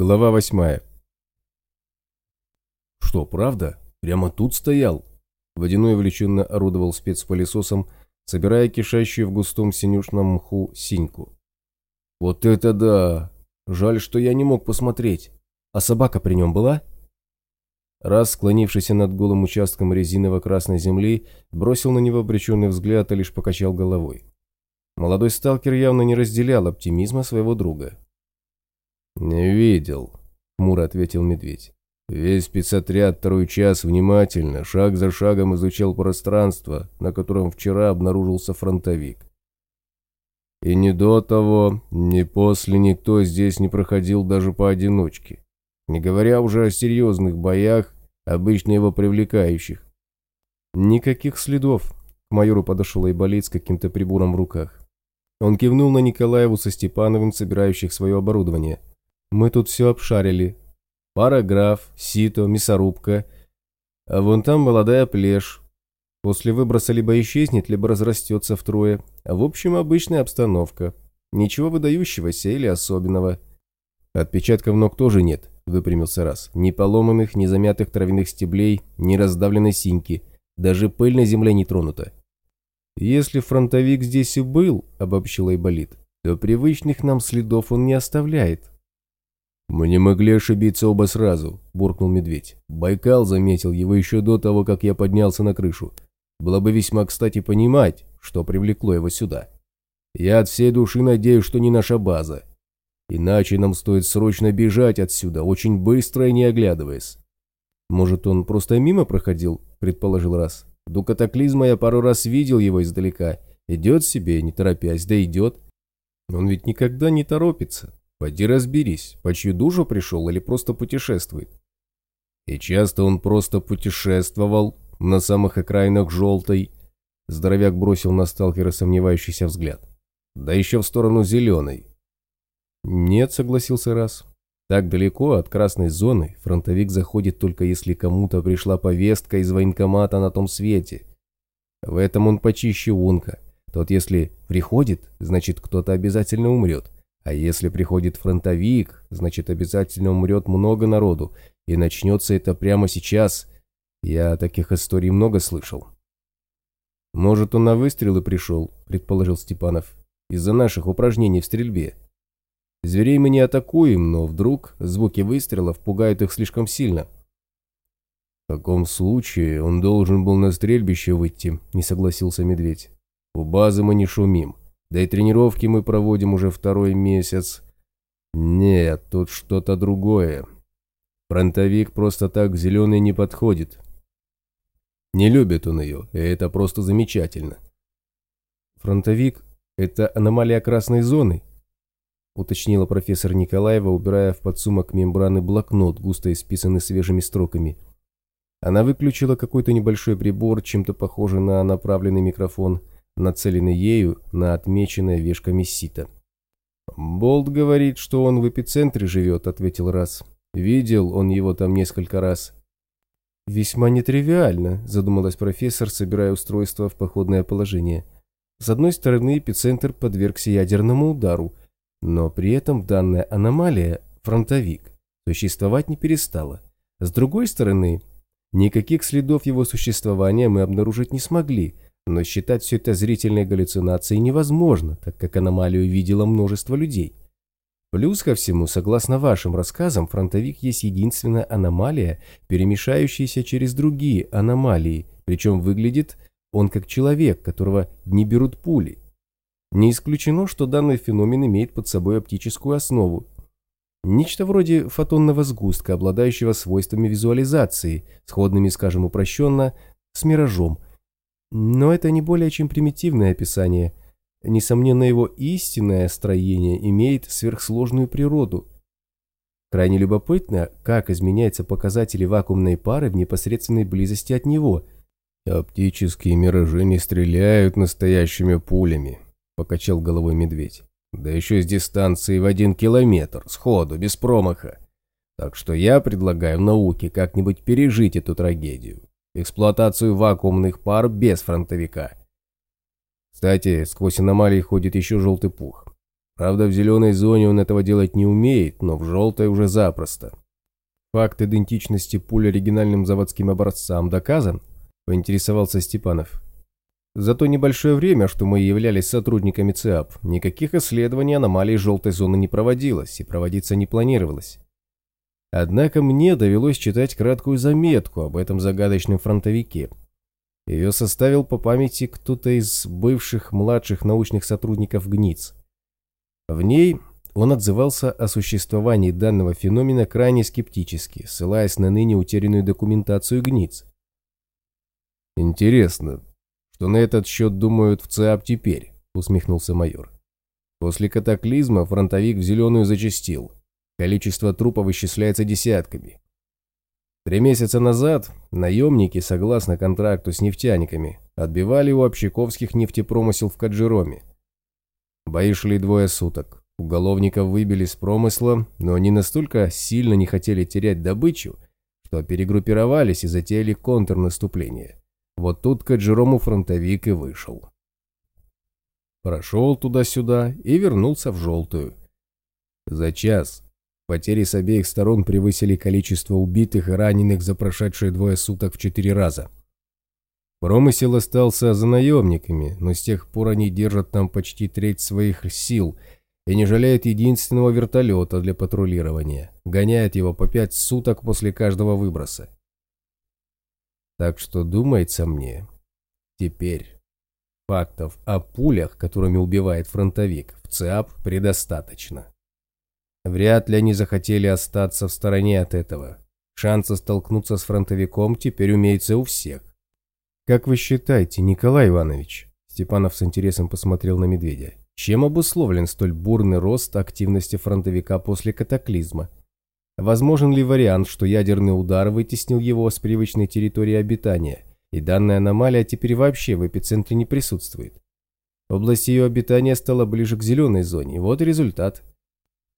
Глава восьмая. «Что, правда? Прямо тут стоял?» Водяной увлеченно орудовал спецпылесосом, собирая кишащую в густом синюшном мху синьку. «Вот это да! Жаль, что я не мог посмотреть. А собака при нем была?» Раз, склонившийся над голым участком резиново-красной земли, бросил на него обреченный взгляд и лишь покачал головой. Молодой сталкер явно не разделял оптимизма своего друга. «Не видел», — хмуро ответил медведь. Весь спецотряд второй час внимательно, шаг за шагом изучал пространство, на котором вчера обнаружился фронтовик. И ни до того, ни после никто здесь не проходил даже поодиночке, не говоря уже о серьезных боях, обычно его привлекающих. Никаких следов. К майору подошел Айболит с каким-то прибором в руках. Он кивнул на Николаеву со Степановым, собирающих свое оборудование – мы тут все обшарили. Параграф, сито, мясорубка. А вон там молодая плешь. После выброса либо исчезнет, либо разрастется втрое. А в общем, обычная обстановка. Ничего выдающегося или особенного. Отпечатков ног тоже нет, выпрямился раз. Ни поломанных, ни замятых травяных стеблей, ни раздавленной синьки. Даже пыль на земле не тронута. Если фронтовик здесь и был, обобщил Айболит, то привычных нам следов он не оставляет. «Мы не могли ошибиться оба сразу», – буркнул медведь. «Байкал заметил его еще до того, как я поднялся на крышу. Было бы весьма кстати понимать, что привлекло его сюда. Я от всей души надеюсь, что не наша база. Иначе нам стоит срочно бежать отсюда, очень быстро и не оглядываясь». «Может, он просто мимо проходил?» – предположил раз. «До катаклизма я пару раз видел его издалека. Идет себе, не торопясь, да идет. Он ведь никогда не торопится». Пойди разберись, по чью душу пришел или просто путешествует. И часто он просто путешествовал на самых окраинах желтой. Здоровяк бросил на сталкера сомневающийся взгляд. Да еще в сторону зеленой. Нет, согласился раз. Так далеко от красной зоны фронтовик заходит только если кому-то пришла повестка из военкомата на том свете. В этом он почище Унка. Тот, если приходит, значит кто-то обязательно умрет. А если приходит фронтовик, значит обязательно умрет много народу, и начнется это прямо сейчас. Я таких историй много слышал. Может, он на выстрелы пришел, предположил Степанов, из-за наших упражнений в стрельбе. Зверей мы не атакуем, но вдруг звуки выстрелов пугают их слишком сильно. В таком случае он должен был на стрельбище выйти, не согласился медведь. У базы мы не шумим. Да и тренировки мы проводим уже второй месяц. Нет, тут что-то другое. Фронтовик просто так зеленый не подходит. Не любит он ее, и это просто замечательно. Фронтовик – это аномалия красной зоны, уточнила профессор Николаева, убирая в подсумок мембраны блокнот, густо исписанный свежими строками. Она выключила какой-то небольшой прибор, чем-то похожий на направленный микрофон, нацеленный ею на отмеченное вешками сито. «Болт говорит, что он в эпицентре живет», — ответил Раз. «Видел он его там несколько раз». «Весьма нетривиально», — задумалась профессор, собирая устройство в походное положение. С одной стороны, эпицентр подвергся ядерному удару, но при этом данная аномалия, фронтовик, существовать не перестала. С другой стороны, никаких следов его существования мы обнаружить не смогли, но считать все это зрительной галлюцинацией невозможно, так как аномалию видело множество людей. Плюс ко всему, согласно вашим рассказам, фронтовик есть единственная аномалия, перемешающаяся через другие аномалии, причем выглядит он как человек, которого не берут пули. Не исключено, что данный феномен имеет под собой оптическую основу. Нечто вроде фотонного сгустка, обладающего свойствами визуализации, сходными, скажем упрощенно, с миражом – но это не более чем примитивное описание. Несомненно, его истинное строение имеет сверхсложную природу. Крайне любопытно, как изменяются показатели вакуумной пары в непосредственной близости от него. «Оптические миражи не стреляют настоящими пулями», – покачал головой медведь. «Да еще с дистанции в один километр, сходу, без промаха. Так что я предлагаю науке как-нибудь пережить эту трагедию эксплуатацию вакуумных пар без фронтовика. Кстати, сквозь аномалии ходит еще желтый пух. Правда, в зеленой зоне он этого делать не умеет, но в желтой уже запросто. Факт идентичности пуль оригинальным заводским образцам доказан? Поинтересовался Степанов. За то небольшое время, что мы являлись сотрудниками ЦИАП, никаких исследований аномалий желтой зоны не проводилось и проводиться не планировалось. Однако мне довелось читать краткую заметку об этом загадочном фронтовике. Ее составил по памяти кто-то из бывших младших научных сотрудников ГНИЦ. В ней он отзывался о существовании данного феномена крайне скептически, ссылаясь на ныне утерянную документацию ГНИЦ. «Интересно, что на этот счет думают в ЦАП теперь?» – усмехнулся майор. После катаклизма фронтовик в зеленую зачастил. Количество трупов исчисляется десятками. Три месяца назад наемники, согласно контракту с нефтяниками, отбивали у общаковских нефтепромысел в Каджироме. Бои шли двое суток. Уголовников выбили с промысла, но они настолько сильно не хотели терять добычу, что перегруппировались и затеяли контрнаступление. Вот тут к Джерому фронтовик и вышел. Прошел туда-сюда и вернулся в желтую. За час потери с обеих сторон превысили количество убитых и раненых за прошедшие двое суток в четыре раза. Промысел остался за наемниками, но с тех пор они держат там почти треть своих сил и не жалеют единственного вертолета для патрулирования, гоняют его по пять суток после каждого выброса. Так что думается мне, теперь фактов о пулях, которыми убивает фронтовик, в ЦИАП предостаточно. Вряд ли они захотели остаться в стороне от этого. Шансы столкнуться с фронтовиком теперь умеются у всех. «Как вы считаете, Николай Иванович?» Степанов с интересом посмотрел на медведя. «Чем обусловлен столь бурный рост активности фронтовика после катаклизма? Возможен ли вариант, что ядерный удар вытеснил его с привычной территории обитания, и данная аномалия теперь вообще в эпицентре не присутствует? Область ее обитания стала ближе к зеленой зоне, вот и результат».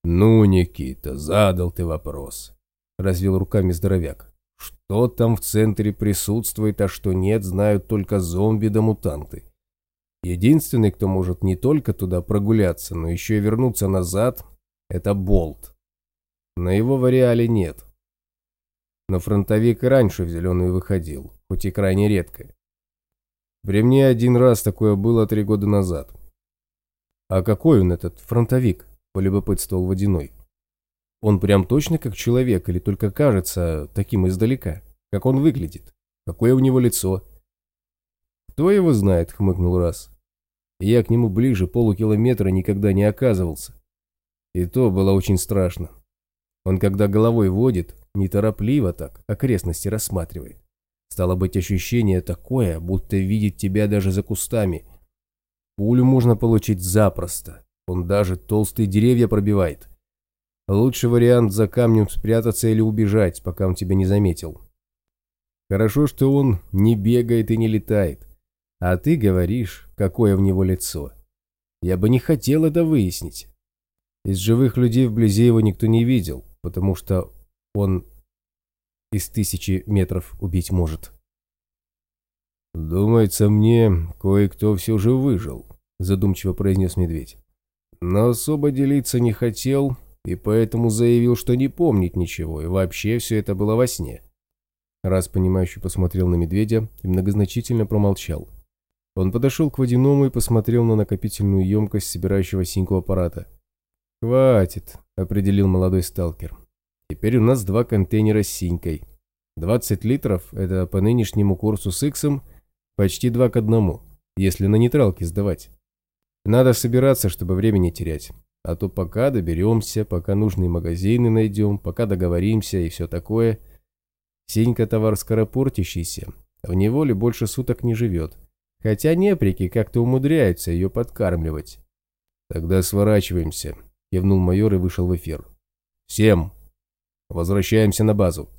«Ну, Никита, задал ты вопрос», – развел руками здоровяк. Что там в центре присутствует, а что нет, знают только зомби да мутанты. Единственный, кто может не только туда прогуляться, но еще и вернуться назад, это Болт. На его вариале нет. Но фронтовик раньше в зеленую выходил, хоть и крайне редко. При мне один раз такое было три года назад. А какой он этот фронтовик? Полюбопытствовал Водяной. Он прям точно как человек или только кажется таким издалека? Как он выглядит? Какое у него лицо? Кто его знает, хмыкнул раз. Я к нему ближе полукилометра никогда не оказывался. И то было очень страшно. Он когда головой водит, неторопливо так, окрестности рассматривает. Стало быть ощущение такое, будто видит тебя даже за кустами. Пулю можно получить запросто. Он даже толстые деревья пробивает. Лучший вариант за камнем спрятаться или убежать, пока он тебя не заметил. Хорошо, что он не бегает и не летает. А ты говоришь, какое в него лицо. Я бы не хотел это выяснить. Из живых людей вблизи его никто не видел, потому что он из тысячи метров убить может. «Думается мне, кое-кто все же выжил», — задумчиво произнес медведь. «Но особо делиться не хотел и поэтому заявил, что не помнит ничего, и вообще все это было во сне. Раз понимающий посмотрел на медведя и многозначительно промолчал. Он подошел к водяному и посмотрел на накопительную емкость собирающего синьку аппарата. «Хватит», — определил молодой сталкер. «Теперь у нас два контейнера с синькой. 20 литров — это по нынешнему курсу с иксом почти два к одному, если на нейтралке сдавать. Надо собираться, чтобы времени терять. А то пока доберемся, пока нужные магазины найдем, пока договоримся и все такое. Синька товар скоропортящийся, в неволе больше суток не живет. Хотя неприки как-то умудряются ее подкармливать. Тогда сворачиваемся, кивнул майор и вышел в эфир. Всем! Возвращаемся на базу.